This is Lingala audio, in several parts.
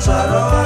Charol.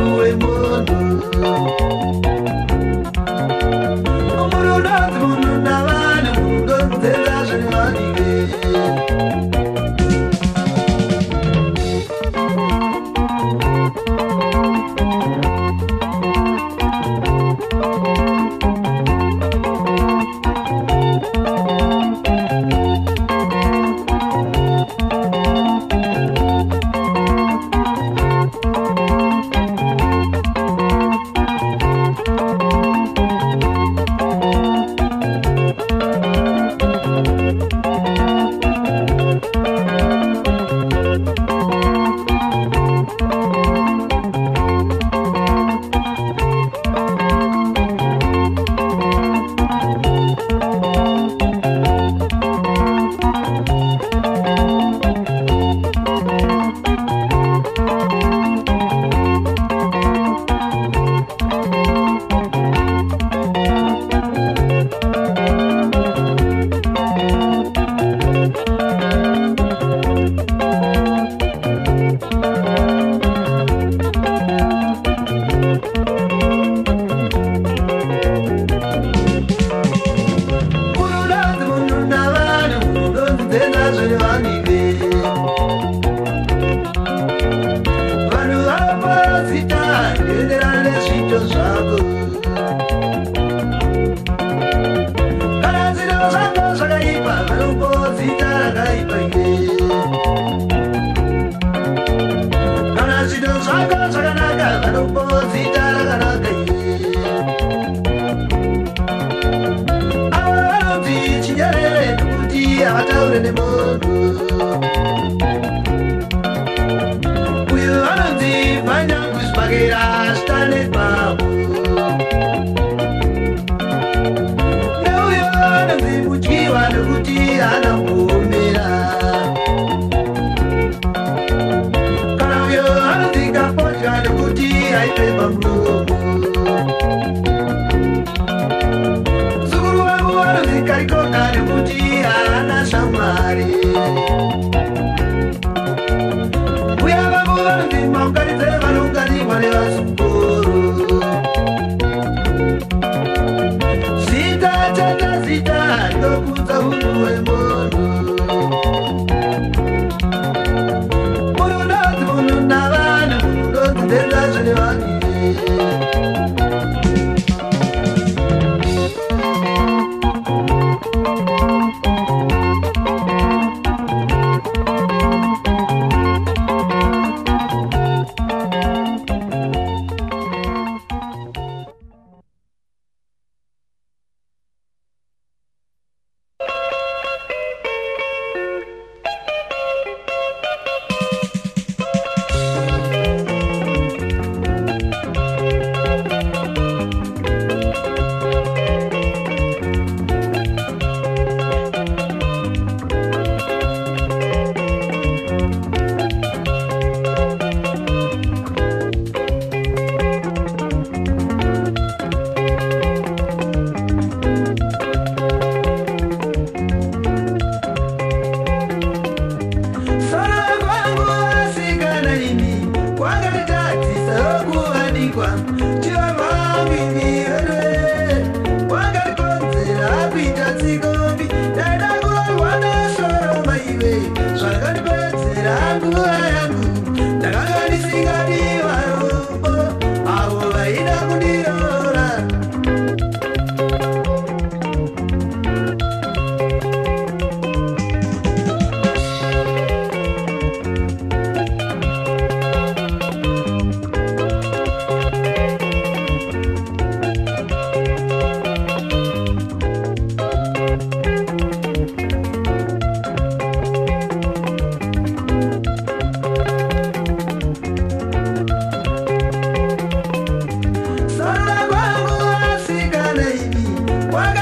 away.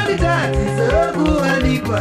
kutadzisa kuwanikwa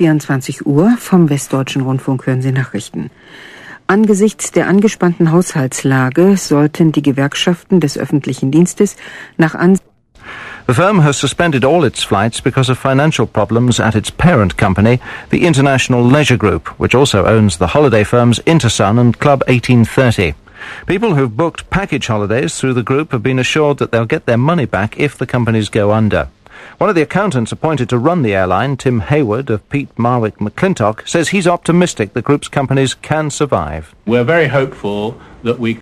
24 Uhr vom Westdeutschen Rundfunk hören Sie Nachrichten. Angesichts der angespannten Haushaltslage sollten die Gewerkschaften des öffentlichen Dienstes nach Ansehen The firm has suspended all its flights because of financial problems at its parent company, the International Leisure Group, which also owns the holiday firms Intersun and Club 1830. People who've booked package holidays through the group have been assured that they'll get their money back if the companies go under. One of the accountants appointed to run the airline, Tim Hayward of Pete Marwick McClintock, says he's optimistic the group's companies can survive. We're very hopeful that we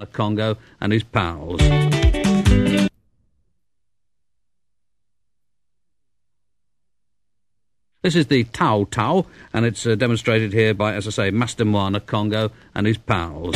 the Congo and his pals. This is the Tau Tau, and it's uh, demonstrated here by, as I say, Master Mwana Congo and his pals.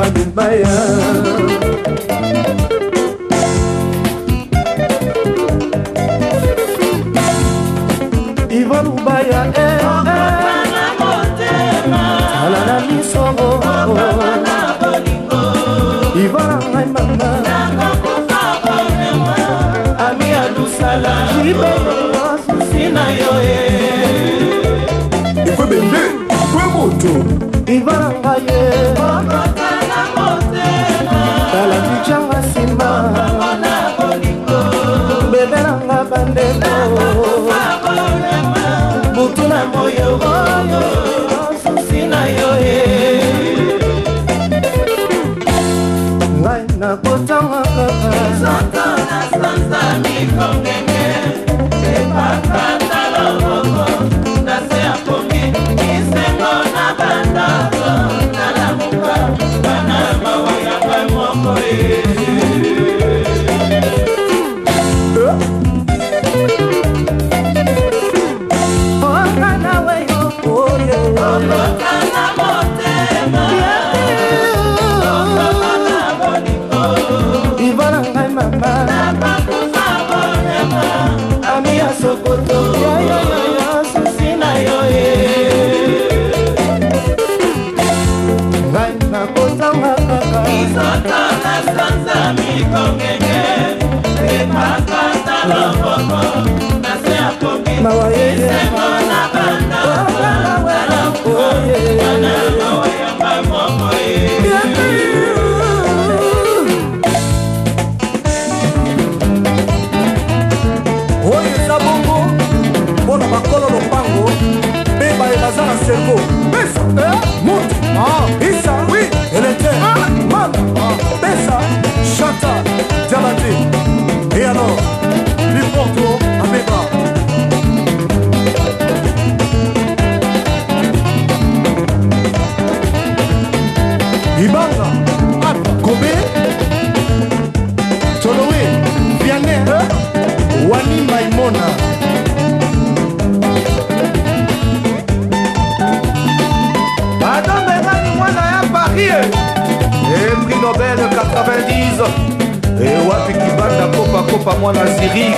I'm Bayan Bayan oyo eza bongo mpona bakolo lopango mpe baye baza na servo pas moins Nazirique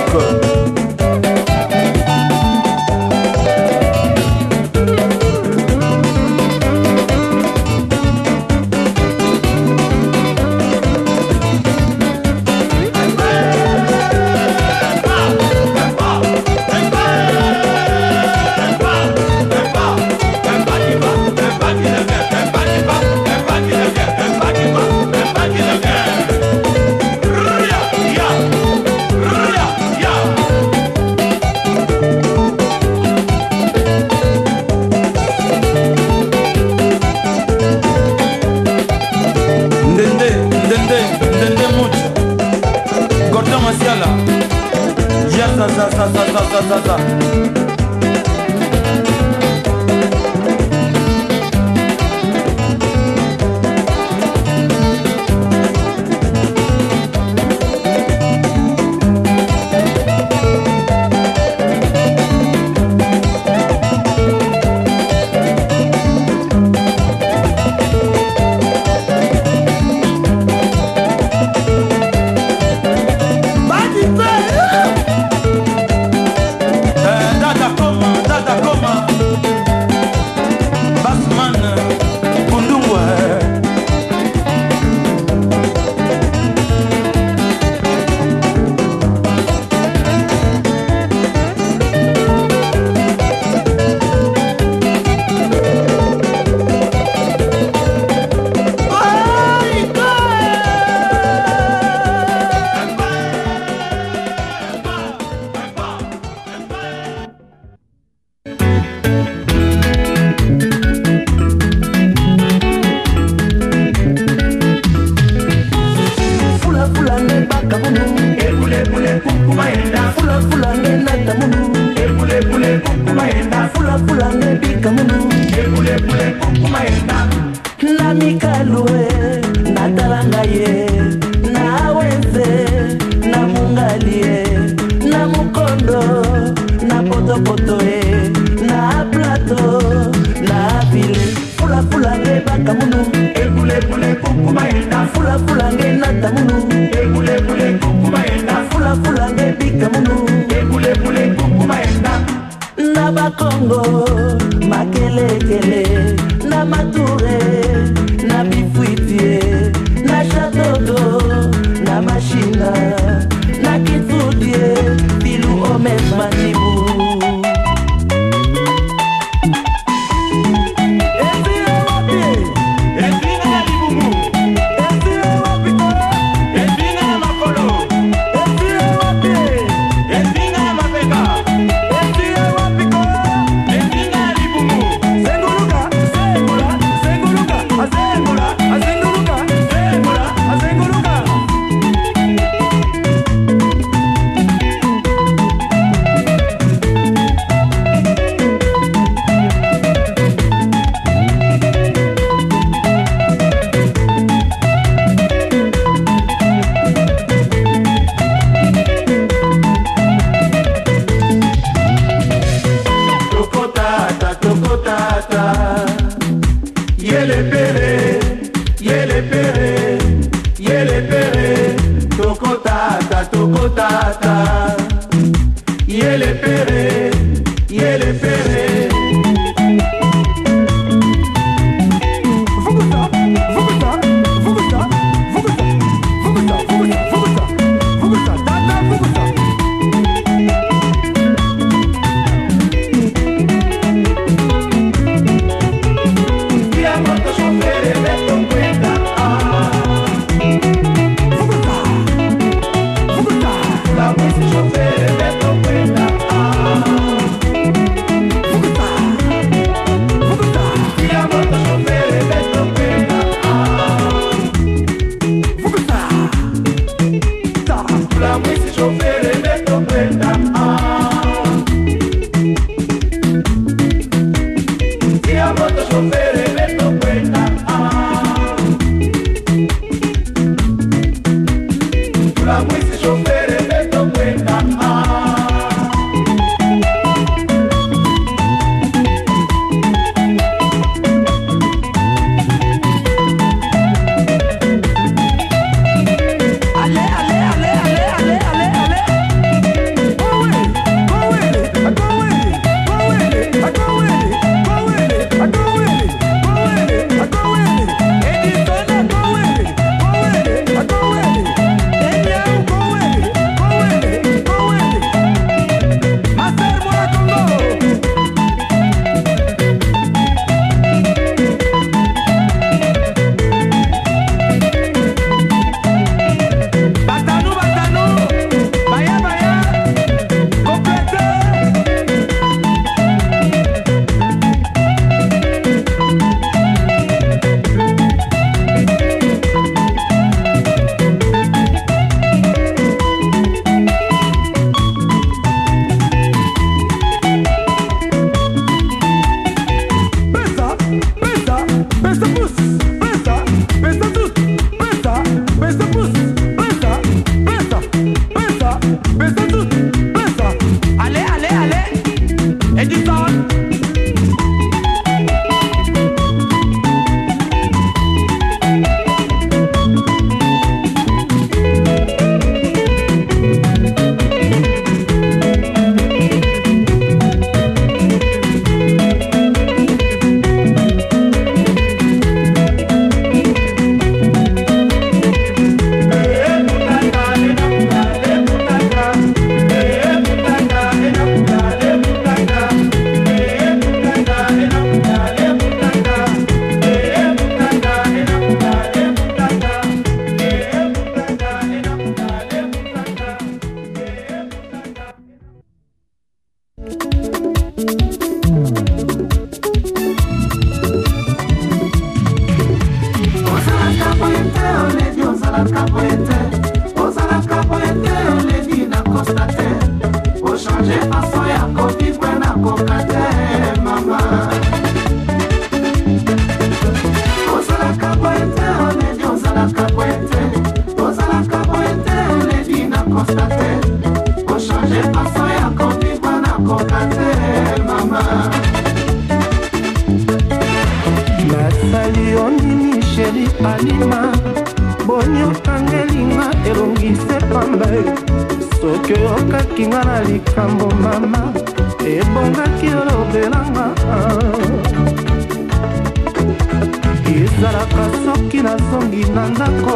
ezalaka soki nazongi na ndako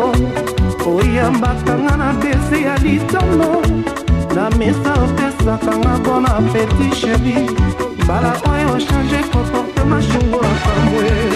oyambaka nga na dese ya litano na mesa opesaka nga mpona peti sheri mbala oyo ochange comportema shungo na pambwe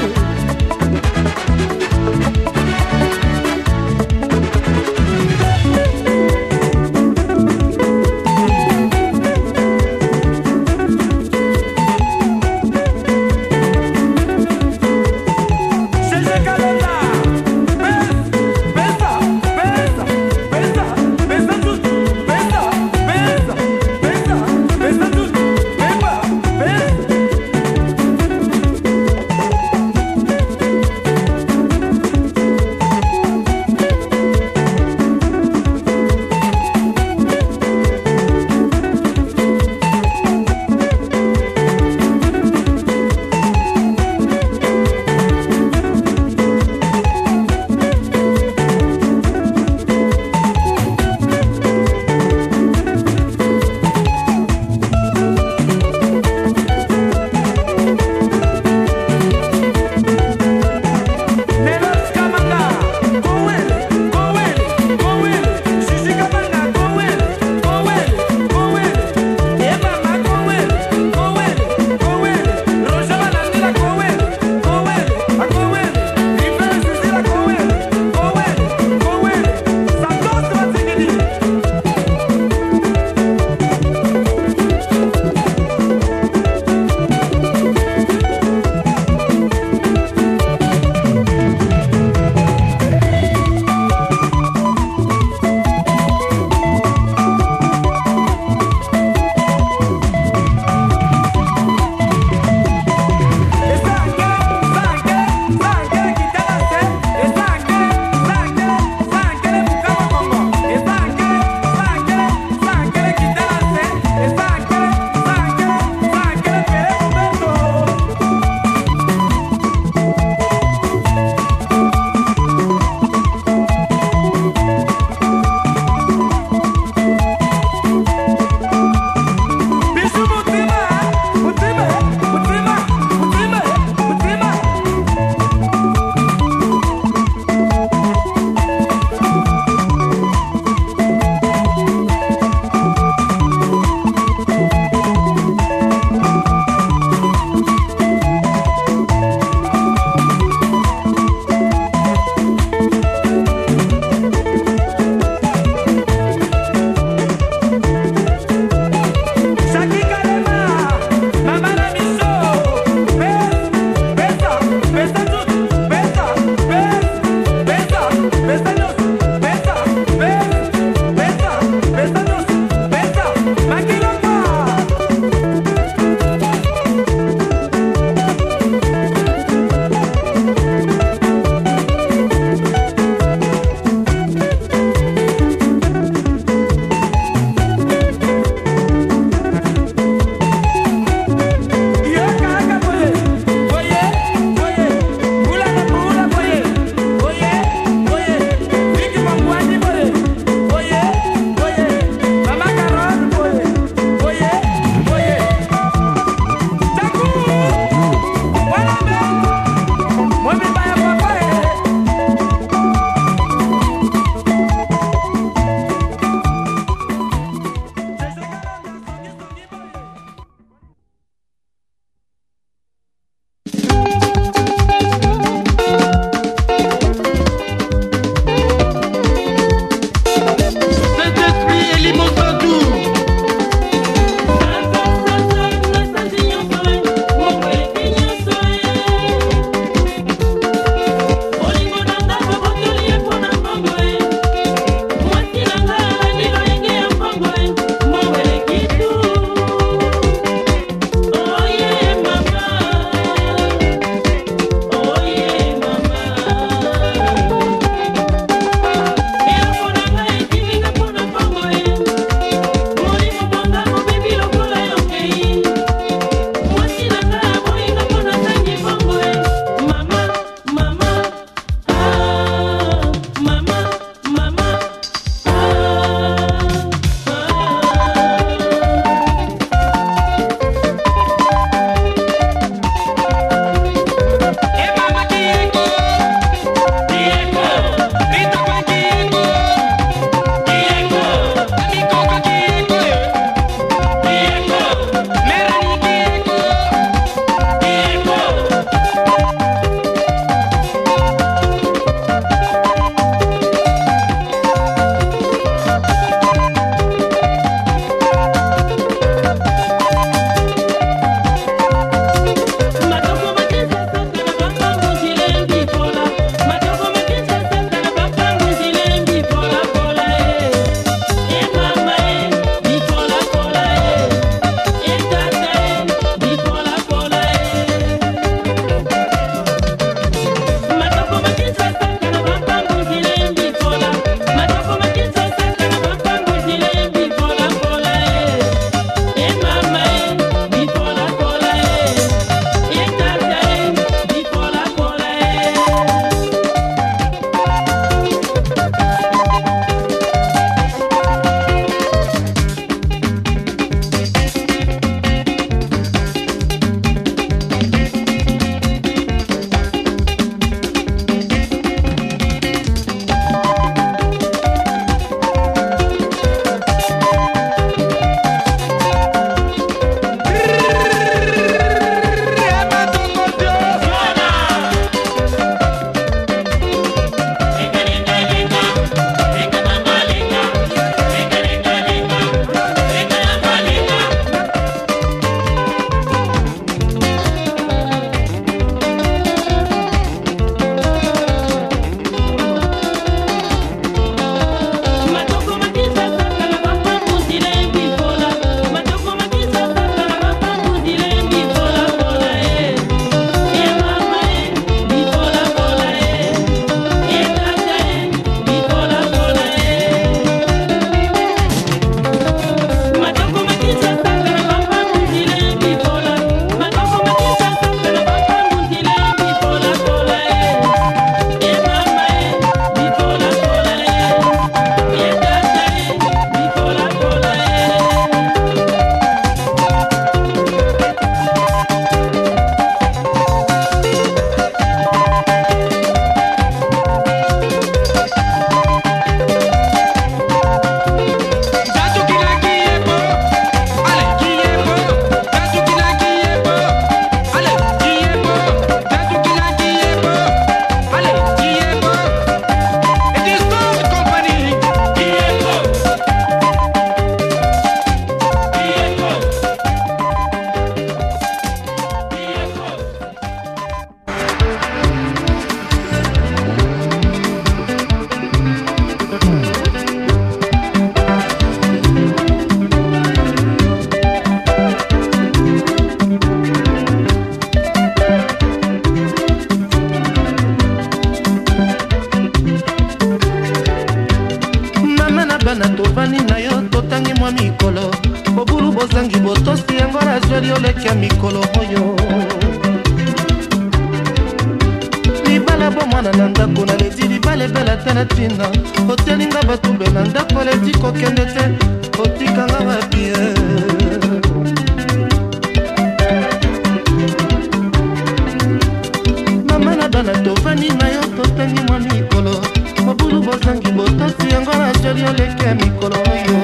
lelo natovani na yo toteni mwa mikolo mobulu bozangi botosi yango nasoli oleki ya mikolo oyo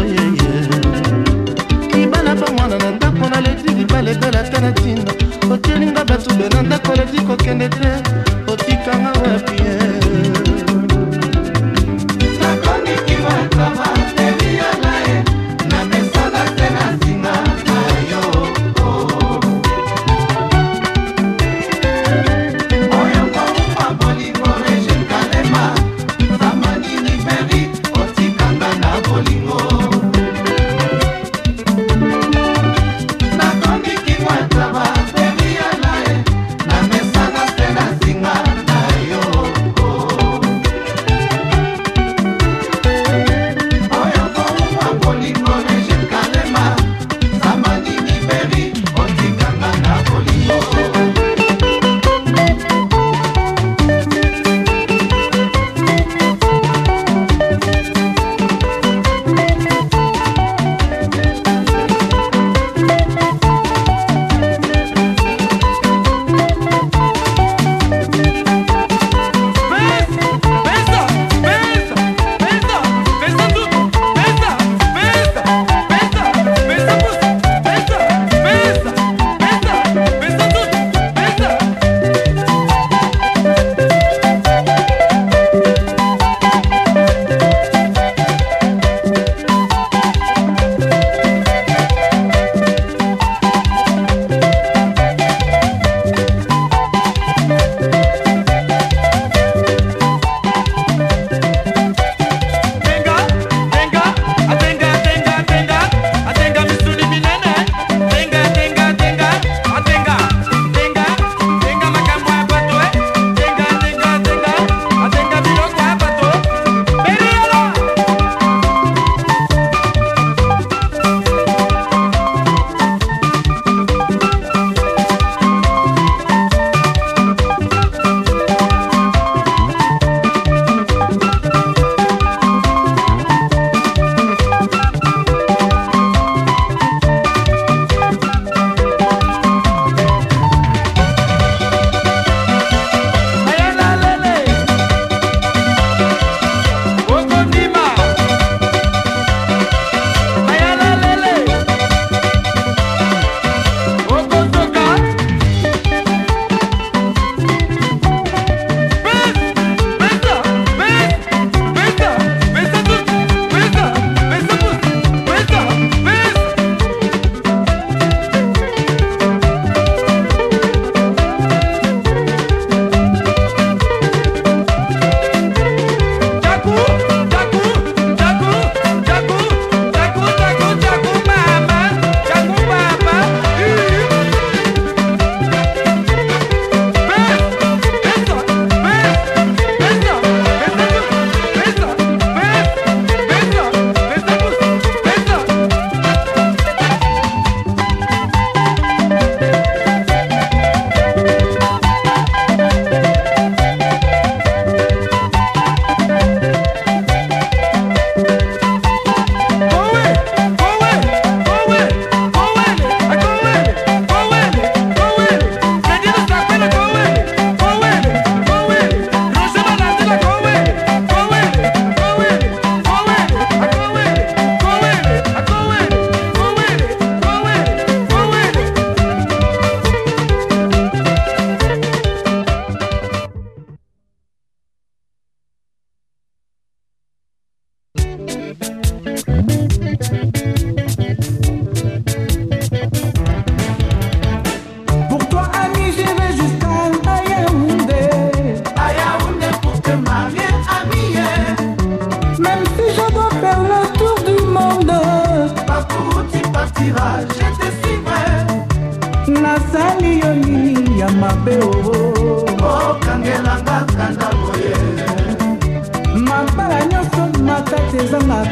oyeye oh, libala bamwana na ndako naleki libala ebela te na ntina otielinga bato be na ndako leki kokende te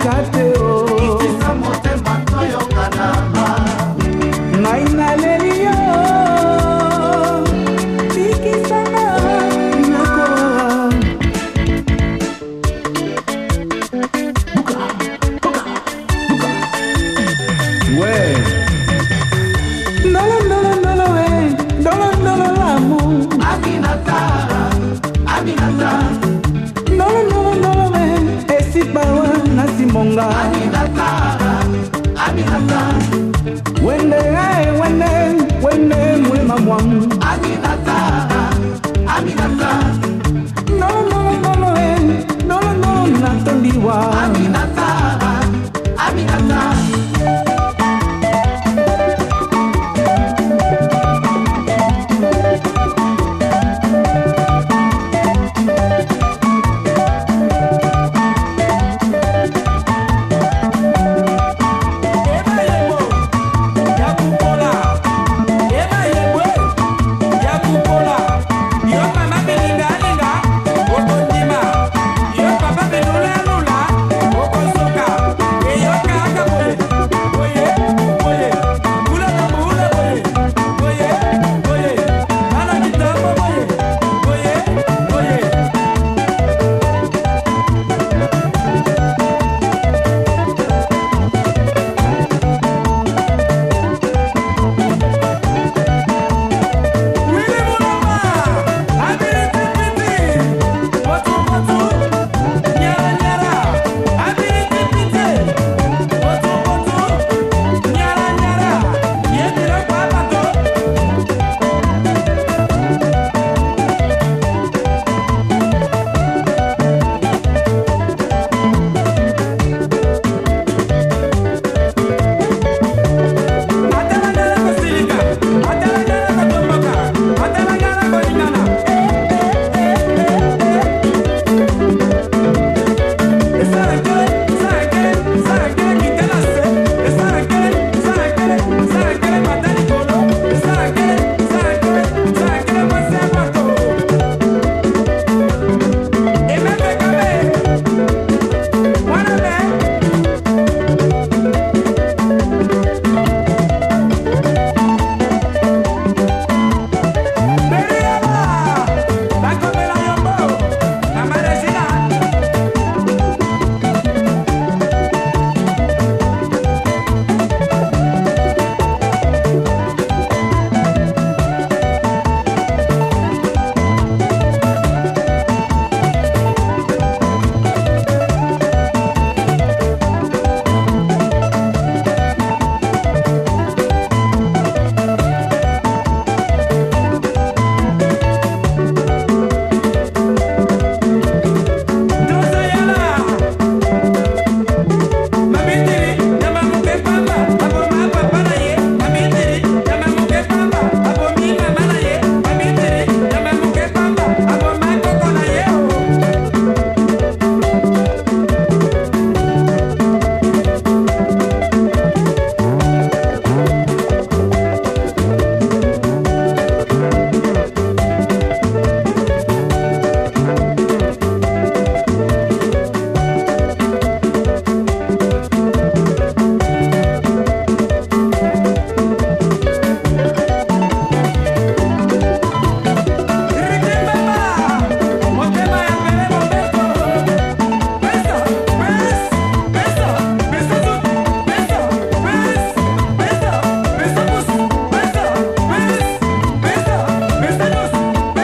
cocktail